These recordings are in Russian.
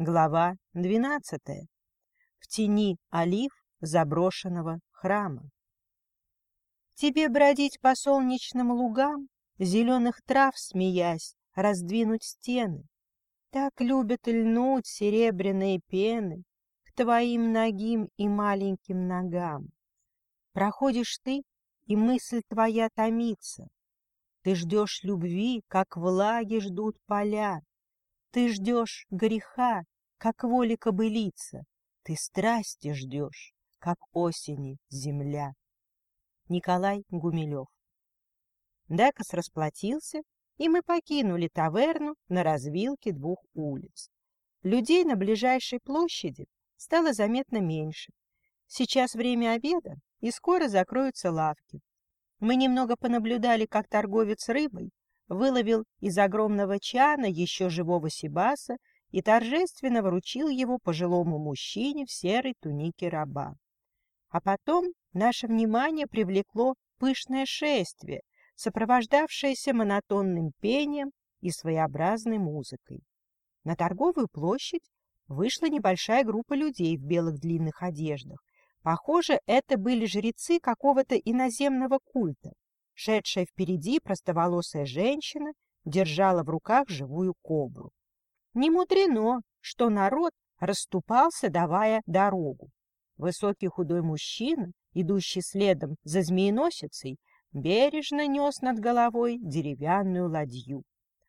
Глава двенадцатая. В тени олив заброшенного храма. Тебе бродить по солнечным лугам, Зеленых трав смеясь, раздвинуть стены. Так любят льнуть серебряные пены К твоим ногим и маленьким ногам. Проходишь ты, и мысль твоя томится. Ты ждешь любви, как влаги ждут поля, ты ждешь греха, как воли кобылица, Ты страсти ждешь, как осени земля. Николай Гумилев Декас расплатился, и мы покинули таверну на развилке двух улиц. Людей на ближайшей площади стало заметно меньше. Сейчас время обеда, и скоро закроются лавки. Мы немного понаблюдали, как торговец рыбой выловил из огромного чана еще живого сибаса и торжественно вручил его пожилому мужчине в серой тунике раба. А потом наше внимание привлекло пышное шествие, сопровождавшееся монотонным пением и своеобразной музыкой. На торговую площадь вышла небольшая группа людей в белых длинных одеждах. Похоже, это были жрецы какого-то иноземного культа. Шедшая впереди простоволосая женщина держала в руках живую кобру. Не мудрено, что народ расступался, давая дорогу. Высокий худой мужчина, идущий следом за змееносицей, бережно нес над головой деревянную ладью,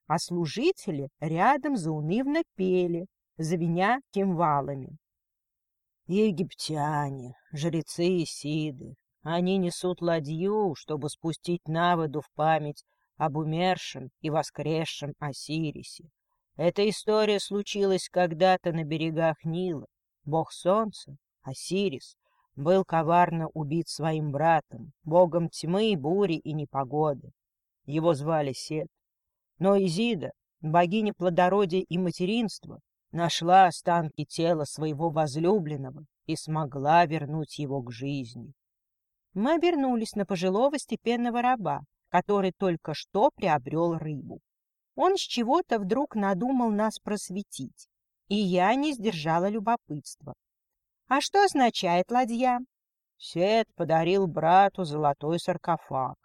а служители рядом заунывно пели, звеня кимвалами. Египтяне, жрецы Исиды, они несут ладью, чтобы спустить на воду в память об умершем и воскресшем Осирисе. Эта история случилась когда-то на берегах Нила. Бог солнца, Осирис, был коварно убит своим братом, богом тьмы, бури и непогоды. Его звали Сет. Но Изида, богиня плодородия и материнства, нашла останки тела своего возлюбленного и смогла вернуть его к жизни. Мы обернулись на пожилого степенного раба, который только что приобрел рыбу. Он с чего-то вдруг надумал нас просветить, и я не сдержала любопытства. А что означает ладья? Сет подарил брату золотой саркофаг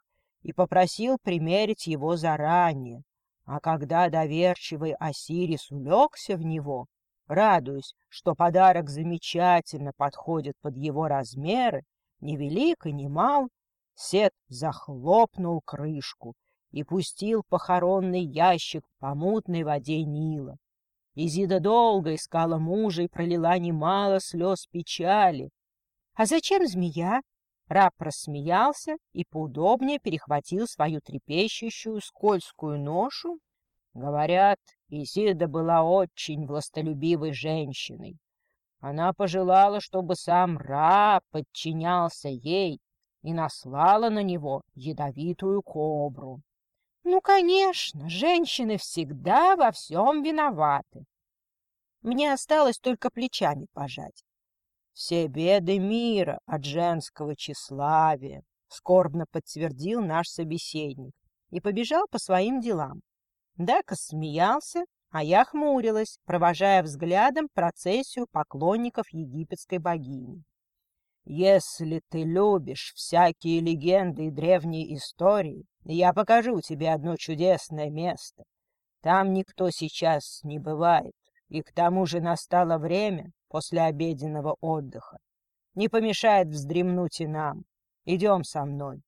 и попросил примерить его заранее, а когда доверчивый Осирис улегся в него, радуясь, что подарок замечательно подходит под его размеры, ни велик и ни мал, Сет захлопнул крышку и пустил похоронный ящик по мутной воде Нила. Изида долго искала мужа и пролила немало слез печали. — А зачем змея? Раб рассмеялся и поудобнее перехватил свою трепещущую скользкую ношу. Говорят, Изида была очень властолюбивой женщиной. Она пожелала, чтобы сам Ра подчинялся ей и наслала на него ядовитую кобру. Ну, конечно, женщины всегда во всем виноваты. Мне осталось только плечами пожать. Все беды мира от женского тщеславия, скорбно подтвердил наш собеседник и побежал по своим делам. Дака смеялся, а я хмурилась, провожая взглядом процессию поклонников египетской богини. «Если ты любишь всякие легенды и древние истории, я покажу тебе одно чудесное место. Там никто сейчас не бывает, и к тому же настало время после обеденного отдыха. Не помешает вздремнуть и нам. Идем со мной».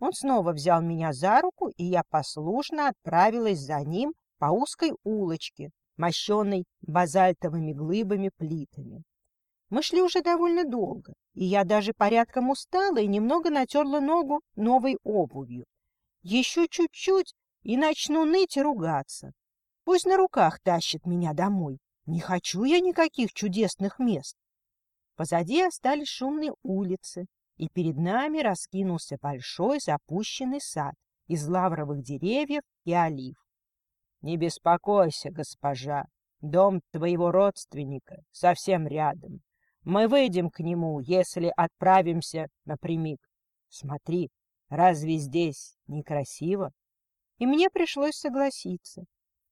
Он снова взял меня за руку, и я послушно отправилась за ним по узкой улочке, мощенной базальтовыми глыбами плитами. Мы шли уже довольно долго, и я даже порядком устала и немного натерла ногу новой обувью. Еще чуть-чуть, и начну ныть и ругаться. Пусть на руках тащит меня домой. Не хочу я никаких чудесных мест. Позади остались шумные улицы, и перед нами раскинулся большой запущенный сад из лавровых деревьев и олив. Не беспокойся, госпожа, дом твоего родственника совсем рядом. Мы выйдем к нему, если отправимся напрямик. Смотри, разве здесь некрасиво? И мне пришлось согласиться.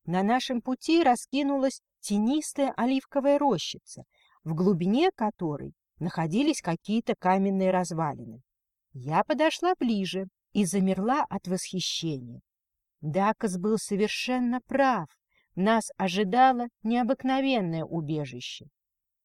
на нашем пути раскинулась тенистая оливковая рощица, в глубине которой находились какие-то каменные развалины. Я подошла ближе и замерла от восхищения. Дакас был совершенно прав. Нас ожидало необыкновенное убежище.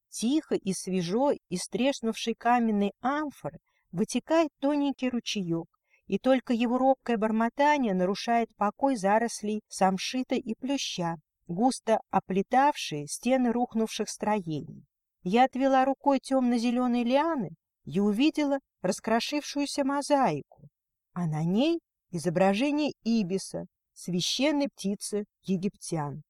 Тихо и свежо из треснувшей каменной амфоры вытекает тоненький ручеек, и только его робкое бормотание нарушает покой зарослей самшита и плюща, густо оплетавшие стены рухнувших строений. Я отвела рукой темно-зеленые лианы и увидела раскрошившуюся мозаику, а на ней изображение ибиса, священной птицы египтян.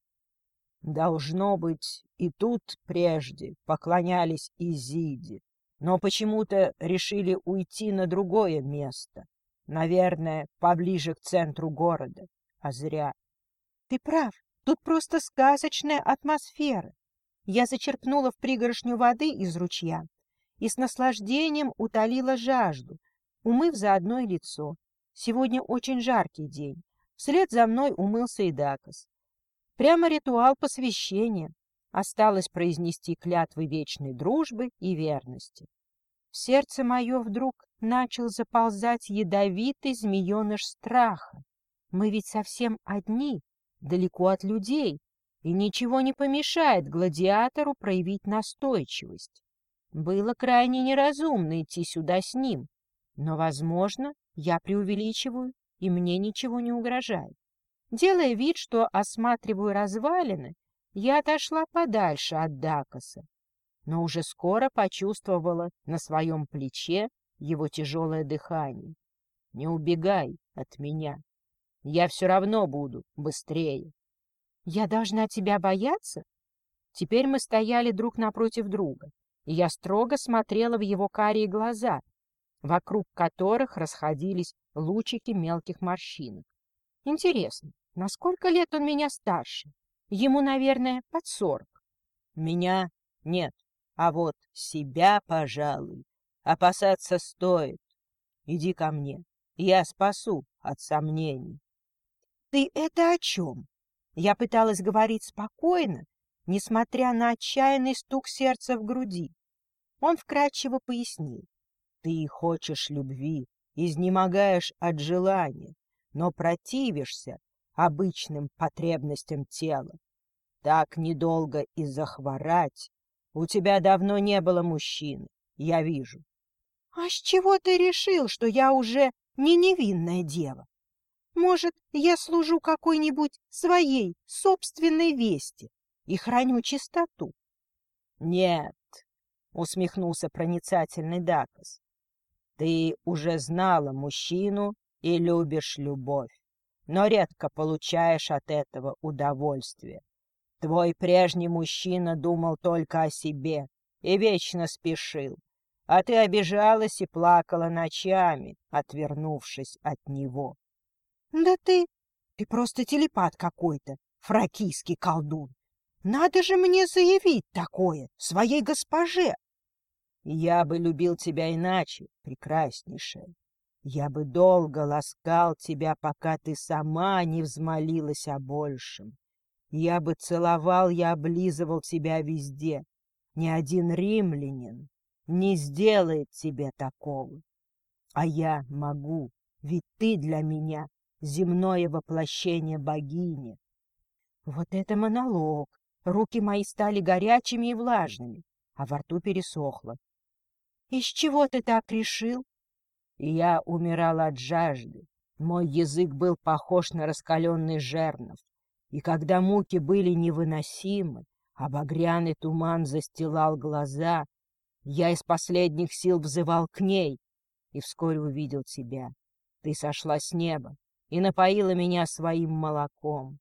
Должно быть, и тут прежде поклонялись Изиде, но почему-то решили уйти на другое место. Наверное, поближе к центру города. А зря. Ты прав, тут просто сказочная атмосфера. Я зачерпнула в пригоршню воды из ручья и с наслаждением утолила жажду, умыв заодно и лицо. Сегодня очень жаркий день. Вслед за мной умылся и Дакос. Прямо ритуал посвящения. Осталось произнести клятвы вечной дружбы и верности. В сердце мое вдруг начал заползать ядовитый змееныш страха. Мы ведь совсем одни, далеко от людей, и ничего не помешает гладиатору проявить настойчивость. Было крайне неразумно идти сюда с ним, но, возможно, я преувеличиваю, и мне ничего не угрожает. Делая вид, что осматриваю развалины, я отошла подальше от Дакоса, но уже скоро почувствовала на своем плече его тяжелое дыхание. «Не убегай от меня. Я все равно буду быстрее». «Я должна тебя бояться?» Теперь мы стояли друг напротив друга и я строго смотрела в его карие глаза, вокруг которых расходились лучики мелких морщинок. Интересно, на сколько лет он меня старше? Ему, наверное, под сорок. Меня нет, а вот себя, пожалуй, опасаться стоит. Иди ко мне, я спасу от сомнений. Ты это о чем? Я пыталась говорить спокойно, несмотря на отчаянный стук сердца в груди. Он вкратчиво пояснил. Ты хочешь любви, изнемогаешь от желания, но противишься обычным потребностям тела. Так недолго и захворать. У тебя давно не было мужчины, я вижу. — А с чего ты решил, что я уже не невинная дева? Может, я служу какой-нибудь своей собственной вести и храню чистоту? — Нет, усмехнулся проницательный Дакос. Ты уже знала мужчину и любишь любовь, но редко получаешь от этого удовольствие. Твой прежний мужчина думал только о себе и вечно спешил, а ты обижалась и плакала ночами, отвернувшись от него. — Да ты... ты просто телепат какой-то, фракийский колдун. Надо же мне заявить такое своей госпоже. Я бы любил тебя иначе, прекраснейшая. Я бы долго ласкал тебя, пока ты сама не взмолилась о большем. Я бы целовал и облизывал тебя везде. Ни один римлянин не сделает тебе такого. А я могу, ведь ты для меня земное воплощение богини. Вот это монолог. Руки мои стали горячими и влажными, а во рту пересохло. Из чего ты так решил? Я умирал от жажды. Мой язык был похож на раскаленный жернов. И когда муки были невыносимы, а багряный туман застилал глаза, я из последних сил взывал к ней и вскоре увидел тебя. Ты сошла с неба и напоила меня своим молоком.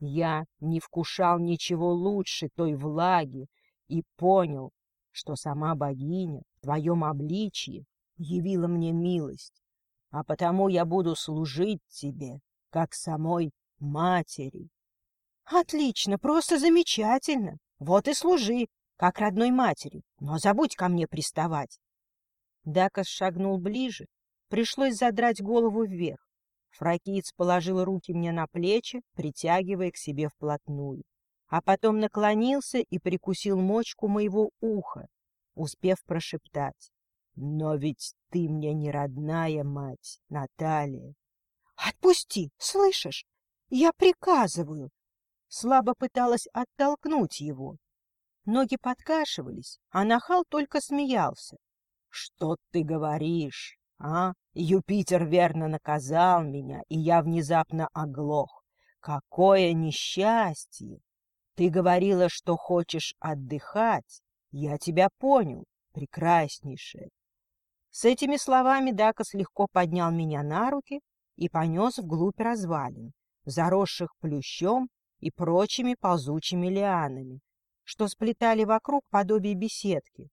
Я не вкушал ничего лучше той влаги и понял, что сама богиня в твоем обличье явила мне милость, а потому я буду служить тебе, как самой матери. — Отлично, просто замечательно. Вот и служи, как родной матери, но забудь ко мне приставать. Дакас шагнул ближе, пришлось задрать голову вверх. Фракиец положил руки мне на плечи, притягивая к себе вплотную, а потом наклонился и прикусил мочку моего уха, успев прошептать. «Но ведь ты мне не родная мать, Наталья!» «Отпусти, слышишь? Я приказываю!» Слабо пыталась оттолкнуть его. Ноги подкашивались, а нахал только смеялся. «Что ты говоришь, а? Юпитер верно наказал меня, и я внезапно оглох. Какое несчастье! Ты говорила, что хочешь отдыхать. Я тебя понял, прекраснейшая. С этими словами Дакос легко поднял меня на руки и понес вглубь развалин, заросших плющом и прочими ползучими лианами, что сплетали вокруг подобие беседки.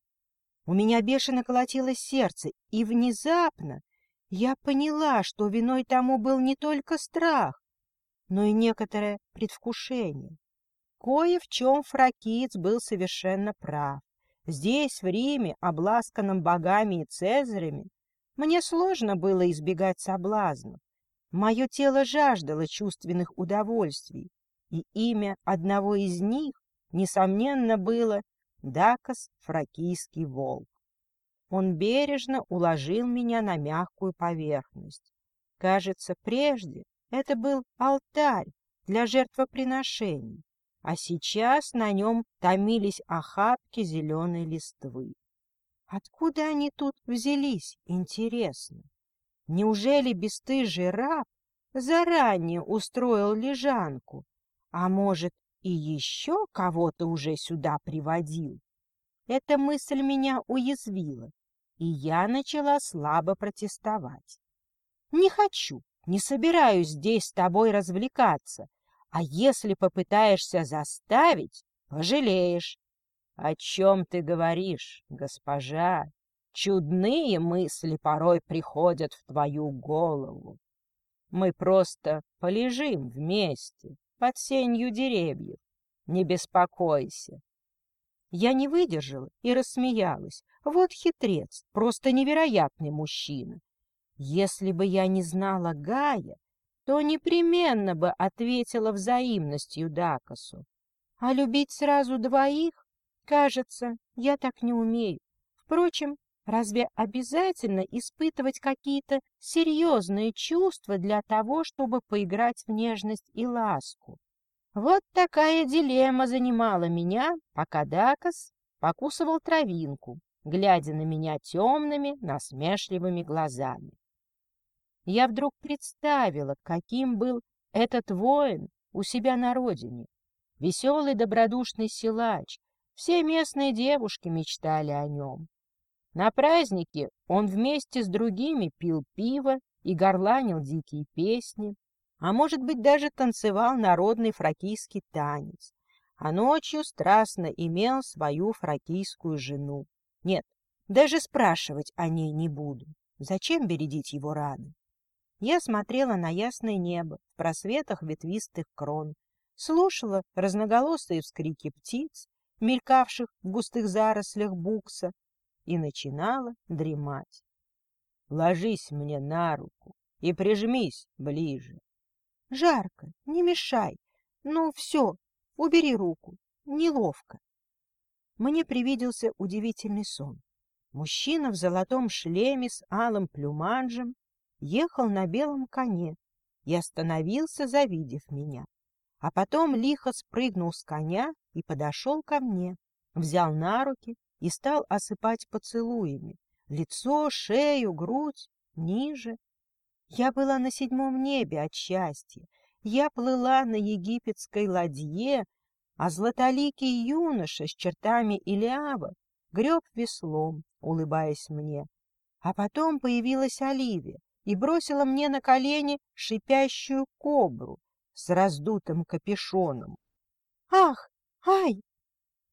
У меня бешено колотилось сердце, и внезапно я поняла, что виной тому был не только страх, но и некоторое предвкушение. Кое в чем фракиец был совершенно прав. Здесь, в Риме, обласканном богами и цезарями, мне сложно было избегать соблазнов. Мое тело жаждало чувственных удовольствий, и имя одного из них, несомненно, было Дакос фракийский волк. Он бережно уложил меня на мягкую поверхность. Кажется, прежде это был алтарь для жертвоприношений, а сейчас на нем томились охапки зеленой листвы. Откуда они тут взялись, интересно? Неужели бесстыжий раб заранее устроил лежанку, а может, и еще кого-то уже сюда приводил? Эта мысль меня уязвила, и я начала слабо протестовать. Не хочу, не собираюсь здесь с тобой развлекаться, а если попытаешься заставить, пожалеешь. О чем ты говоришь, госпожа? Чудные мысли порой приходят в твою голову. Мы просто полежим вместе, под сенью деревьев. Не беспокойся. Я не выдержала и рассмеялась. Вот хитрец, просто невероятный мужчина. Если бы я не знала Гая, то непременно бы ответила взаимностью Дакосу. А любить сразу двоих, кажется, я так не умею. Впрочем, разве обязательно испытывать какие-то серьезные чувства для того, чтобы поиграть в нежность и ласку? Вот такая дилемма занимала меня, пока Дакос покусывал травинку, глядя на меня темными, насмешливыми глазами я вдруг представила, каким был этот воин у себя на родине. Веселый добродушный силач, все местные девушки мечтали о нем. На празднике он вместе с другими пил пиво и горланил дикие песни, а может быть даже танцевал народный фракийский танец, а ночью страстно имел свою фракийскую жену. Нет, даже спрашивать о ней не буду. Зачем бередить его раны? Я смотрела на ясное небо в просветах ветвистых крон, слушала разноголосые вскрики птиц, мелькавших в густых зарослях букса, и начинала дремать. Ложись мне на руку и прижмись ближе. Жарко, не мешай. Ну, все, убери руку, неловко. Мне привиделся удивительный сон. Мужчина в золотом шлеме с алым плюманжем ехал на белом коне и остановился, завидев меня. А потом лихо спрыгнул с коня и подошел ко мне, взял на руки и стал осыпать поцелуями. Лицо, шею, грудь, ниже. Я была на седьмом небе от счастья. Я плыла на египетской ладье, а златоликий юноша с чертами Илиава греб веслом, улыбаясь мне. А потом появилась Оливия, и бросила мне на колени шипящую кобру с раздутым капюшоном. «Ах! Ай!»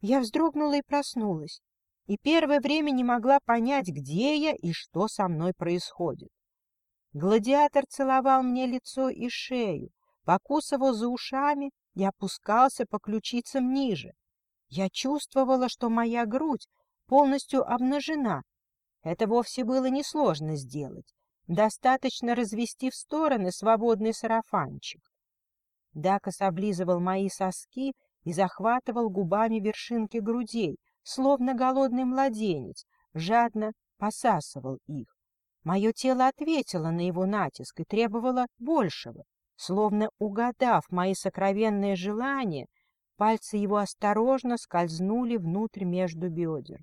Я вздрогнула и проснулась, и первое время не могла понять, где я и что со мной происходит. Гладиатор целовал мне лицо и шею, покусывал за ушами и опускался по ключицам ниже. Я чувствовала, что моя грудь полностью обнажена. Это вовсе было несложно сделать. Достаточно развести в стороны свободный сарафанчик. Дакос облизывал мои соски и захватывал губами вершинки грудей, словно голодный младенец, жадно посасывал их. Мое тело ответило на его натиск и требовало большего. Словно угадав мои сокровенные желания, пальцы его осторожно скользнули внутрь между бедер.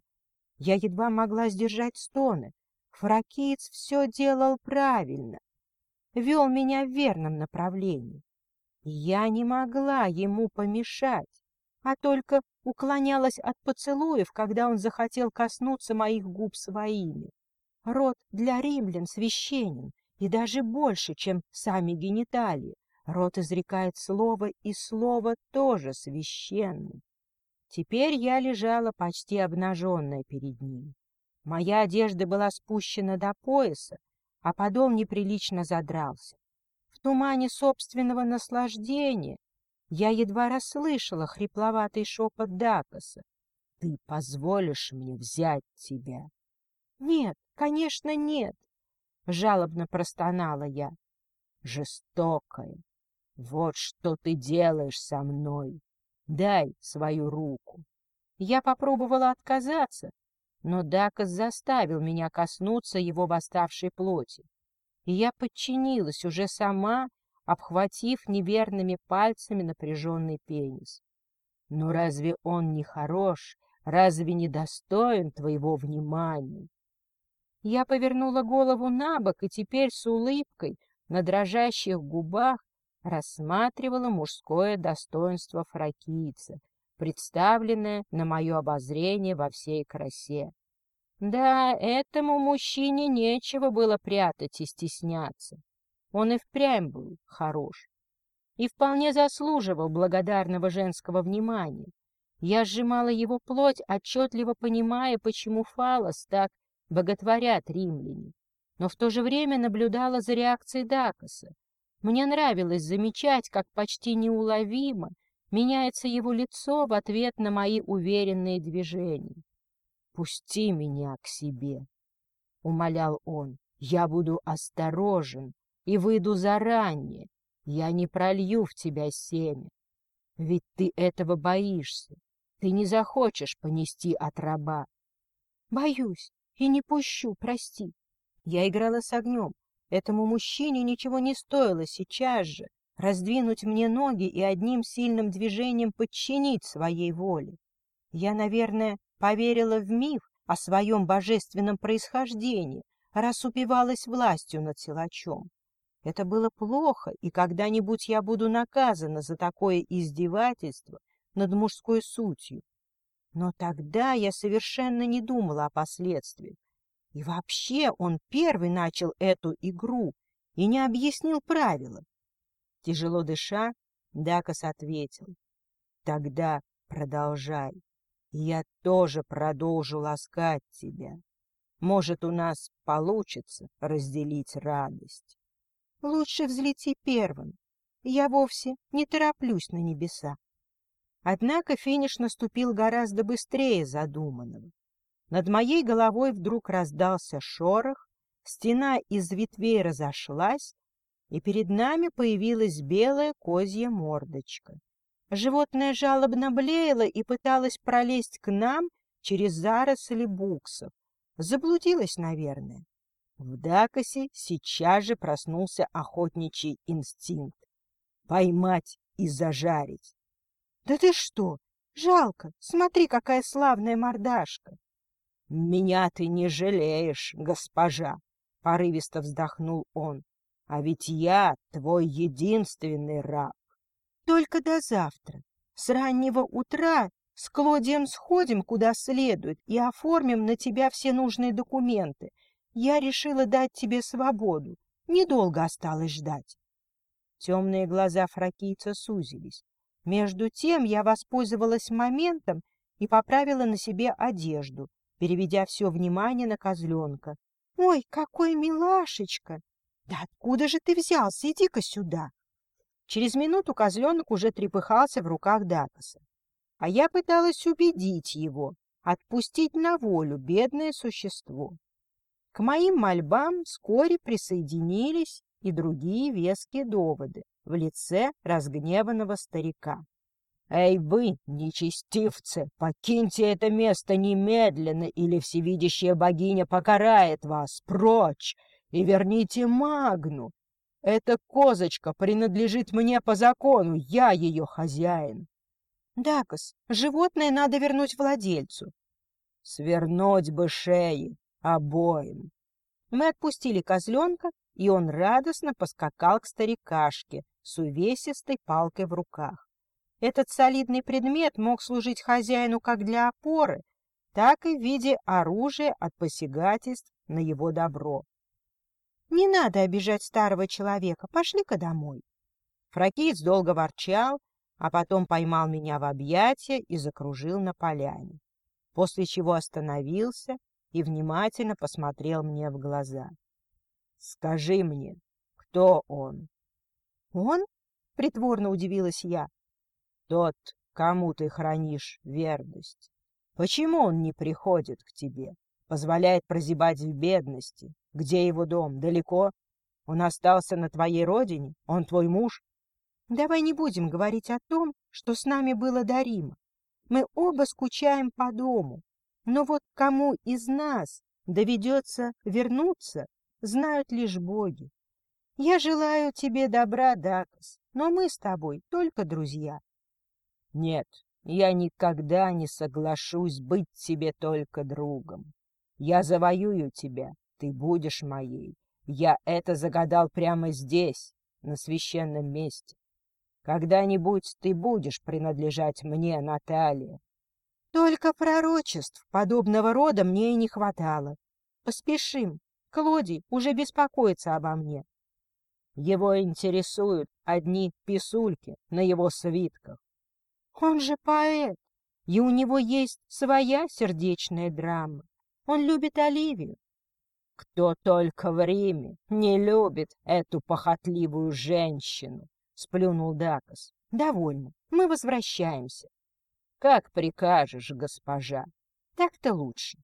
Я едва могла сдержать стоны. Фракиец все делал правильно, вел меня в верном направлении. Я не могла ему помешать, а только уклонялась от поцелуев, когда он захотел коснуться моих губ своими. Рот для римлян священен, и даже больше, чем сами гениталии. Рот изрекает слово, и слово тоже священное. Теперь я лежала почти обнаженная перед ним. Моя одежда была спущена до пояса, а подол неприлично задрался. В тумане собственного наслаждения я едва расслышала хрипловатый шепот Дакоса. — Ты позволишь мне взять тебя? — Нет, конечно, нет, — жалобно простонала я. — Жестокая, вот что ты делаешь со мной. Дай свою руку. Я попробовала отказаться, но Дакос заставил меня коснуться его восставшей плоти. И я подчинилась уже сама, обхватив неверными пальцами напряженный пенис. Но разве он не хорош, разве не достоин твоего внимания? Я повернула голову на бок и теперь с улыбкой на дрожащих губах рассматривала мужское достоинство фракийца, представленное на мое обозрение во всей красе. Да, этому мужчине нечего было прятать и стесняться. Он и впрямь был хорош. И вполне заслуживал благодарного женского внимания. Я сжимала его плоть, отчетливо понимая, почему Фалос так боготворят римляне, но в то же время наблюдала за реакцией Дакоса. Мне нравилось замечать, как почти неуловимо меняется его лицо в ответ на мои уверенные движения. «Пусти меня к себе», — умолял он. «Я буду осторожен и выйду заранее. Я не пролью в тебя семя. Ведь ты этого боишься. Ты не захочешь понести от раба». «Боюсь и не пущу, прости. Я играла с огнем. Этому мужчине ничего не стоило сейчас же раздвинуть мне ноги и одним сильным движением подчинить своей воле. Я, наверное, поверила в миф о своем божественном происхождении, раз упивалась властью над силачом. Это было плохо, и когда-нибудь я буду наказана за такое издевательство над мужской сутью. Но тогда я совершенно не думала о последствиях. И вообще он первый начал эту игру и не объяснил правила. Тяжело дыша, Дакос ответил. — Тогда продолжай. Я тоже продолжу ласкать тебя. Может, у нас получится разделить радость. Лучше взлети первым. Я вовсе не тороплюсь на небеса. Однако финиш наступил гораздо быстрее задуманного. Над моей головой вдруг раздался шорох, стена из ветвей разошлась, и перед нами появилась белая козья мордочка. Животное жалобно блеяло и пыталось пролезть к нам через заросли буксов. Заблудилось, наверное. В Дакосе сейчас же проснулся охотничий инстинкт. Поймать и зажарить. Да ты что? Жалко. Смотри, какая славная мордашка. Меня ты не жалеешь, госпожа, порывисто вздохнул он. А ведь я твой единственный раб. Только до завтра. С раннего утра с Клодием сходим куда следует и оформим на тебя все нужные документы. Я решила дать тебе свободу. Недолго осталось ждать. Темные глаза фракийца сузились. Между тем я воспользовалась моментом и поправила на себе одежду, переведя все внимание на козленка. — Ой, какой милашечка! Да откуда же ты взялся? Иди-ка сюда! Через минуту козленок уже трепыхался в руках Дакоса. А я пыталась убедить его, отпустить на волю бедное существо. К моим мольбам вскоре присоединились и другие веские доводы в лице разгневанного старика. «Эй вы, нечестивцы, покиньте это место немедленно, или всевидящая богиня покарает вас прочь, и верните Магну. Эта козочка принадлежит мне по закону, я ее хозяин». «Дакос, животное надо вернуть владельцу». «Свернуть бы шеи обоим». Мы отпустили козленка, и он радостно поскакал к старикашке с увесистой палкой в руках. Этот солидный предмет мог служить хозяину как для опоры, так и в виде оружия от посягательств на его добро. «Не надо обижать старого человека, пошли-ка домой». Фракиец долго ворчал, а потом поймал меня в объятия и закружил на поляне, после чего остановился и внимательно посмотрел мне в глаза. «Скажи мне, кто он?» «Он?» — притворно удивилась я. Тот, кому ты хранишь верность. Почему он не приходит к тебе, позволяет прозябать в бедности? Где его дом? Далеко? Он остался на твоей родине? Он твой муж? Давай не будем говорить о том, что с нами было до Рима. Мы оба скучаем по дому. Но вот кому из нас доведется вернуться, знают лишь боги. Я желаю тебе добра, Дакас, но мы с тобой только друзья. Нет, я никогда не соглашусь быть тебе только другом. Я завоюю тебя, ты будешь моей. Я это загадал прямо здесь, на священном месте. Когда-нибудь ты будешь принадлежать мне, Наталья. Только пророчеств подобного рода мне и не хватало. Поспешим. Клодий уже беспокоится обо мне. Его интересуют одни писульки на его свитках. Он же поэт, и у него есть своя сердечная драма. Он любит Оливию. Кто только в Риме не любит эту похотливую женщину, сплюнул Дакос. Довольно, мы возвращаемся. Как прикажешь, госпожа. Так-то лучше.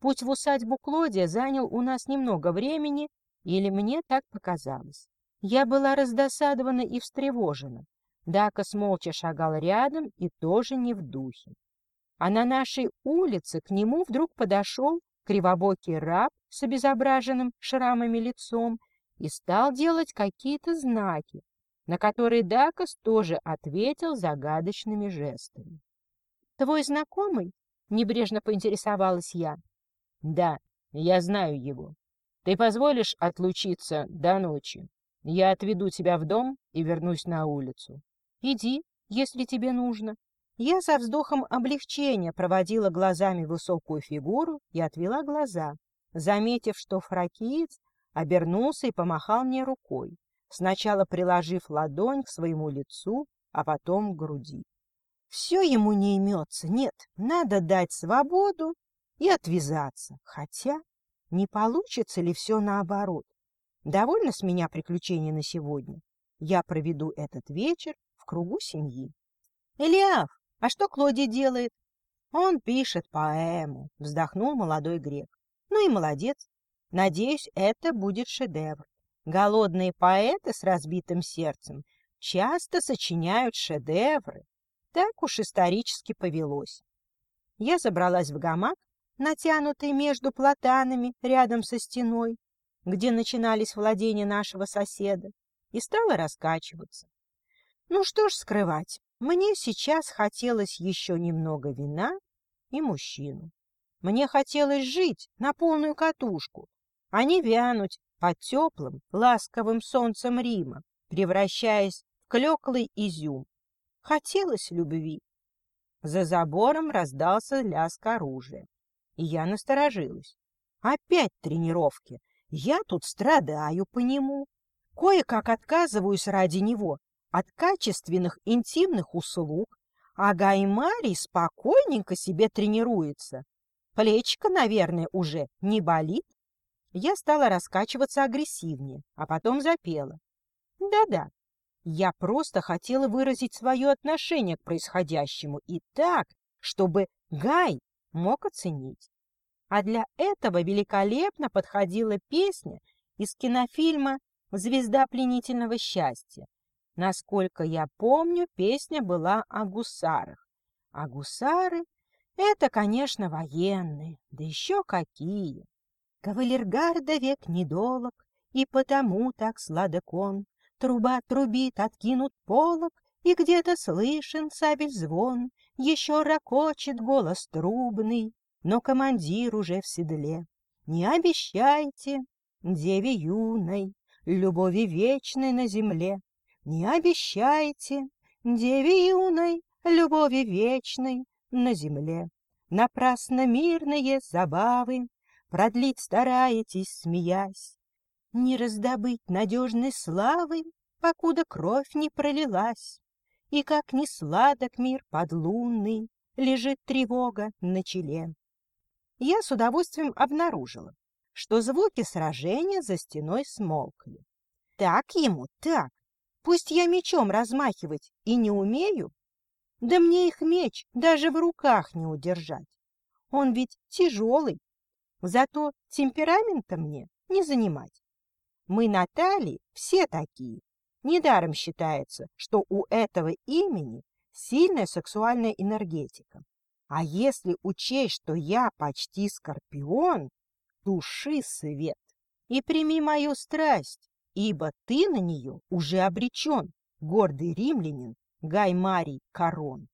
Путь в усадьбу Клодия занял у нас немного времени, или мне так показалось. Я была раздосадована и встревожена. Дакос молча шагал рядом и тоже не в духе. А на нашей улице к нему вдруг подошел кривобокий раб с обезображенным шрамами лицом и стал делать какие-то знаки, на которые Дакос тоже ответил загадочными жестами. — Твой знакомый? — небрежно поинтересовалась я. — Да, я знаю его. Ты позволишь отлучиться до ночи? Я отведу тебя в дом и вернусь на улицу. Иди, если тебе нужно. Я со вздохом облегчения проводила глазами высокую фигуру и отвела глаза, заметив, что фракиец обернулся и помахал мне рукой, сначала приложив ладонь к своему лицу, а потом к груди. Все ему не имется, нет, надо дать свободу и отвязаться, хотя не получится ли все наоборот. Довольно с меня приключений на сегодня. Я проведу этот вечер кругу семьи. «Элиаф, а что Клоди делает?» «Он пишет поэму», — вздохнул молодой грек. «Ну и молодец. Надеюсь, это будет шедевр. Голодные поэты с разбитым сердцем часто сочиняют шедевры. Так уж исторически повелось. Я забралась в гамак, натянутый между платанами рядом со стеной, где начинались владения нашего соседа, и стала раскачиваться. Ну что ж скрывать, мне сейчас хотелось еще немного вина и мужчину. Мне хотелось жить на полную катушку, а не вянуть под теплым, ласковым солнцем Рима, превращаясь в клеклый изюм. Хотелось любви. За забором раздался лязг оружия, и я насторожилась. Опять тренировки. Я тут страдаю по нему. Кое-как отказываюсь ради него, от качественных интимных услуг, а Гаймарий спокойненько себе тренируется. Плечко, наверное, уже не болит. Я стала раскачиваться агрессивнее, а потом запела. Да-да, я просто хотела выразить свое отношение к происходящему и так, чтобы Гай мог оценить. А для этого великолепно подходила песня из кинофильма «Звезда пленительного счастья». Насколько я помню, песня была о гусарах. А гусары — это, конечно, военные, да еще какие. Кавалергарда век недолог, и потому так сладок он. Труба трубит, откинут полог, и где-то слышен сабель звон, еще ракочет голос трубный, но командир уже в седле. Не обещайте, деве юной, любови вечной на земле. Не обещайте, деве юной, любови вечной на земле. Напрасно мирные забавы продлить стараетесь, смеясь. Не раздобыть надежной славы, покуда кровь не пролилась. И как ни сладок мир подлунный, лежит тревога на челе. Я с удовольствием обнаружила, что звуки сражения за стеной смолкли. Так ему, так. Пусть я мечом размахивать и не умею, да мне их меч даже в руках не удержать. Он ведь тяжелый, зато темперамента мне не занимать. Мы, Натальи, все такие. Недаром считается, что у этого имени сильная сексуальная энергетика. А если учесть, что я почти скорпион, души свет, и прими мою страсть, ибо ты на нее уже обречен, гордый римлянин Гай Марий Корон.